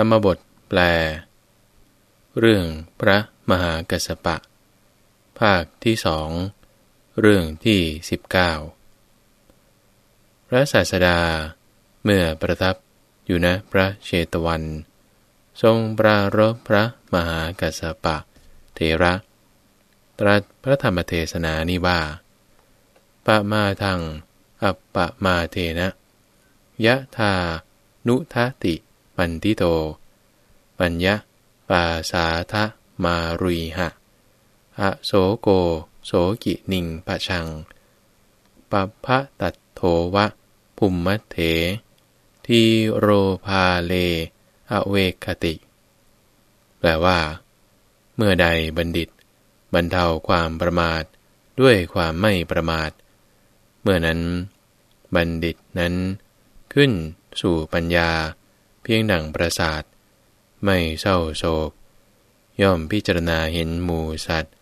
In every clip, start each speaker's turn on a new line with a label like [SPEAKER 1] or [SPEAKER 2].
[SPEAKER 1] ธรรมบทแปล เรื่องพระมหากัสสปะ ภาคที่สอง เรื่องที่สิบเก้าพระศาสดา เมื่อประทับอยู่ณพระเชตวัน ทรงปรารบพระมหากัสสปะ เทระ ตรัสพระธรรมเทศนานิว่าปะมาทังอัปปะมาเทนะ ยะทานุทะติ ปัณฑิโต ปัญญาปาสาทะมารุยหะอะโสโก โสกินิงปะชังปัพพะตัฏโฐวะ ภุมมัฏเฐ ธีโรพาเล อะเวกขะติ แปลว่า เมื่อใดบัณฑิต บรรเทาความประมาท ด้วยความไม่ประมาท เมื่อนั้น บัณฑิตนั้น ขึ้นสู่ปัญญา พียงดั่งประสาท ไม่เศร้าโศก ย่อมพิจารณาเห็นหมูสัตว์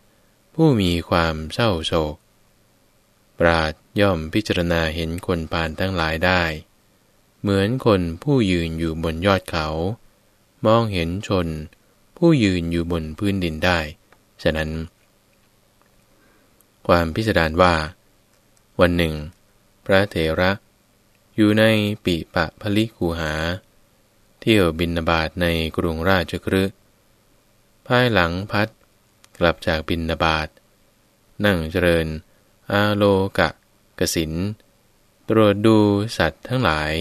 [SPEAKER 1] ผู้มีความเศร้าโศก ปราดย่อมพิจารณาเห็นคนปานทั้งหลายได้ เหมือนคนผู้ยืนอยู่บนยอดเขา มองเห็นชน ผู้ยืนอยู่บนพื้นดินได้ ฉะนั้น ความพิสดารว่า วันหนึ่ง พระเถระ อยู่ในปีปะพลิคูหา เที่ยวบินบาตในกรุงราชกฤห์ภายหลังพัดกลับจากบินบาตนั่งเจริญ อาโลกะกสิน ตรวจดูสัตว์ทั้งหลาย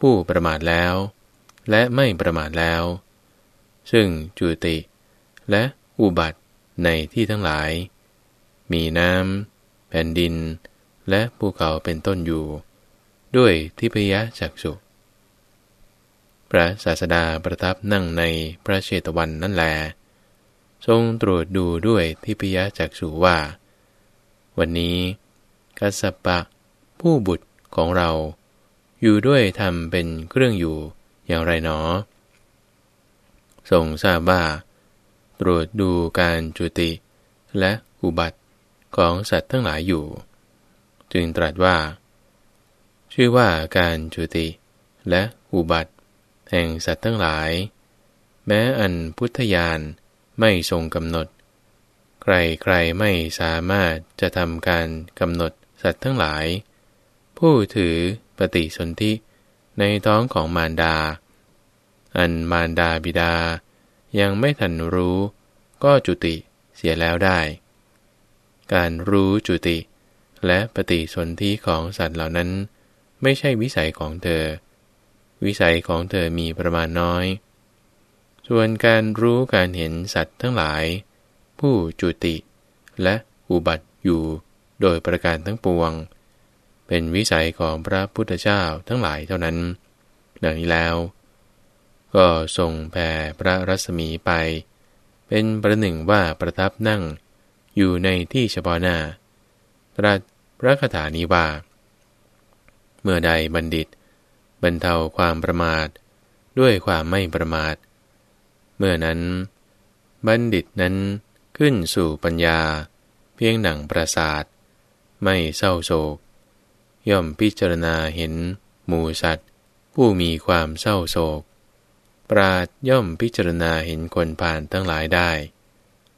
[SPEAKER 1] ผู้ประมาทแล้ว และไม่ประมาทแล้ว ซึ่งจุติและอุบัติในที่ทั้งหลาย มีน้ำ แผ่นดิน และภูเขาเป็นต้นอยู่ ด้วยทิพยจักสุ พระศาสดาประทับนั่งในพระเชตวันนั่นแล ทรงตรวจดูด้วยทิพยจักสุว่า วันนี้กัสปะ ผู้บุตรของเรา อยู่ด้วยทำเป็นเครื่องอยู่อย่างไรหนอ ทรงทราบว่า ตรวจดูการจุติและอุบัติของสัตว์ทั้งหลายอยู่ จึงตรัสว่า ชื่อว่าการจุติและอุบัติ แห่งสัตว์ทั้งหลาย แม้อันพุทธญาณไม่ทรงกำหนด ใครใครไม่สามารถจะทำการกำหนดสัตว์ทั้งหลาย ผู้ถือปฏิสนธิในท้องของมารดา อันมารดาบิดา ยังไม่ทันรู้ ก็จุติเสียแล้วได้ การรู้จุติ และปฏิสนธิของสัตว์เหล่านั้น ไม่ใช่วิสัยของเธอ วิสัยของเธอมีประมาณน้อย ส่วนการรู้การเห็นสัตว์ทั้งหลาย ผู้จุติและอุบัติอยู่โดยประการทั้งปวง เป็นวิสัยของพระพุทธเจ้าทั้งหลายเท่านั้น ดังนี้แล้ว ก็ทรงแผ่พระรัศมีไป เป็นประหนึ่งว่าประทับนั่งอยู่ในที่เฉพาะหน้าตรัสพระคาถานี้ว่า เมื่อใดบัณฑิต บรรเทาความประมาท ด้วยความไม่ประมาท เมื่อนั้น บัณฑิตนั้นขึ้นสู่ปัญญา เพียงหนังประสาท ไม่เศร้าโศก ย่อมพิจารณาเห็น หมูสัตว์ ผู้มีความเศร้าโศก ปราดย่อมพิจารณาเห็นคนผ่านทั้งหลายได้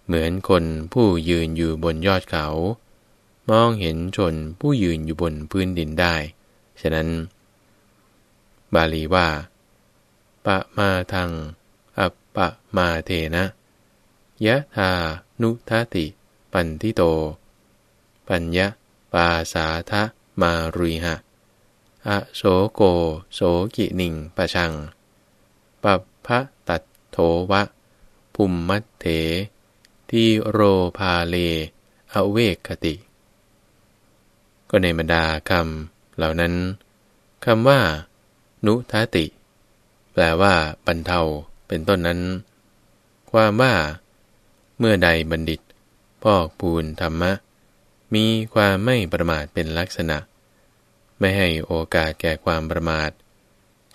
[SPEAKER 1] เหมือนคนผู้ยืนอยู่บนยอดเขา มองเห็นชนผู้ยืนอยู่บนพื้นดินได้ ฉะนั้น บาลีว่า ปะมาทังอัปปะมาเทนะ ยะธานุทติ ปันทิโต ปัญญะปาสาทะมารุยหะ อโสโกโสกินิงปะชัง ปัพะตัดโถวะ ภุมมัตเถ ที่โรพาเล อเวกคติ ก็ในบรรดาคำเหล่านั้นคำว่า นุทติ แปลว่าบรรเทาเป็นต้นนั้น ความว่า เมื่อใดบัณฑิต พอกพูนธรรมะ มีความไม่ประมาทเป็นลักษณะ ไม่ให้โอกาสแก่ความประมาท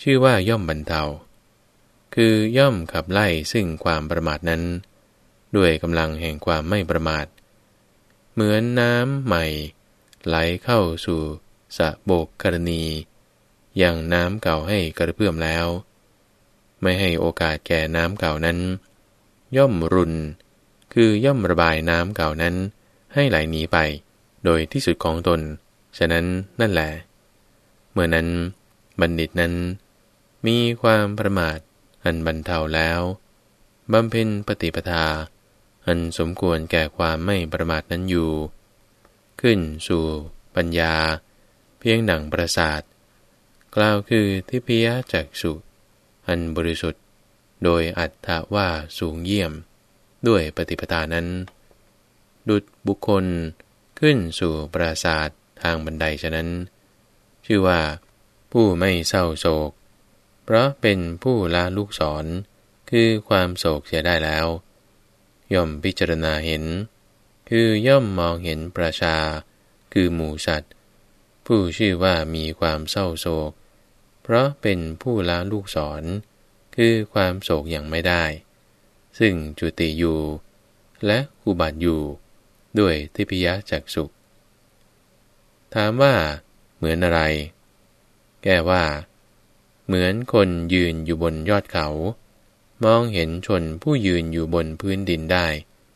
[SPEAKER 1] ชื่อว่าย่อมบรรเทา คือย่อมขับไล่ซึ่งความประมาทนั้น ด้วยกำลังแห่งความไม่ประมาท เหมือนน้ำใหม่ ไหลเข้าสู่สะโบกกรณี อย่างน้ำเก่าให้กระเพื่อมแล้ว ไม่ให้โอกาสแก่น้ำเก่านั้น ย่อมรุน คือย่อมระบายน้ำเก่านั้น ให้ไหลหนีไป โดยที่สุดของตน ฉะนั้นนั่นแหละ เมื่อนั้น บัณฑิตนั้น มีความประมาทอันบรรเทาแล้วบำเพ็ญปฏิปทา อันสมควรแก่ความไม่ประมาทนั้นอยู่ ขึ้นสู่ปัญญา เพียงหนังประสาท กล่าวคือทิพยจักสุอันบริสุทธิ์ โดยอัตถาว่าสูงเยี่ยม ด้วยปฏิปทานั้น ดุดบุคคลขึ้นสู่ปราศาสตร์ทางบันไดฉะนั้น ชื่อว่า ผู้ไม่เศร้าโศก เพราะเป็นผู้ละลูกศร คือความโศกเสียได้แล้ว ย่อมพิจารณาเห็น คือย่อมมองเห็นประชา คือหมูสัตว์ ผู้ชื่อว่ามีความเศร้าโศก เพราะเป็นผู้ละลูกศร คือความโศกอย่างไม่ได้ ซึ่งจุติอยู่ และอุบัติอยู่ ด้วยทิพยจักสุข ถามว่า เหมือนอะไร แก้ว่า เหมือนคนยืนอยู่บนยอดเขา มองเห็นชนผู้ยืนอยู่บนพื้นดินได้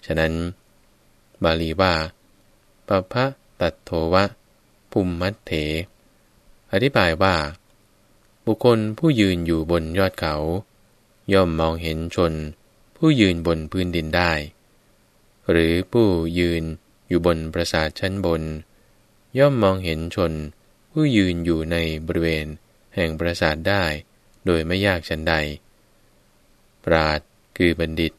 [SPEAKER 1] ฉะนั้น บาลีว่าปะพะตัดโทวะภูมิมัตเถ อธิบายว่า บุคคลผู้ยืนอยู่บนยอดเขา ย่อมมองเห็นชน ผู้ยืนบนพื้นดินได้ หรือผู้ยืนอยู่บนปราสาทชั้นบน ย่อมมองเห็นชน ผู้ยืนอยู่ในบริเวณ แห่งปราสาทได้ โดยไม่ยากฉันใด ปราดคือบัณฑิต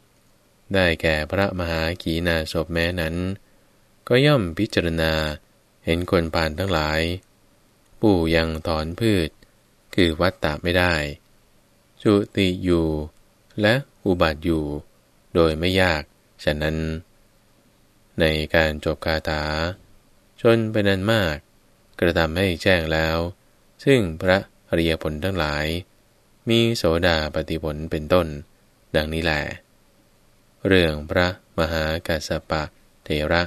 [SPEAKER 1] ได้แก่พระมหากีนาศพแม้นั้น ก็ย่อมพิจารณาเห็นคนผ่านทั้งหลาย ผู้ยังถอนพืช คือวัดตาไม่ได้ จุติอยู่ และอุบัติอยู่ โดยไม่ยากฉะนั้น ในการจบคาถา ชนเป็นนันมาก กระทำให้แจ้งแล้ว ซึ่งพระอริยผลทั้งหลาย มีโสดาปฏิผลเป็นต้น ดังนี้แหละเรื่องพระมหากัสสปะเทระ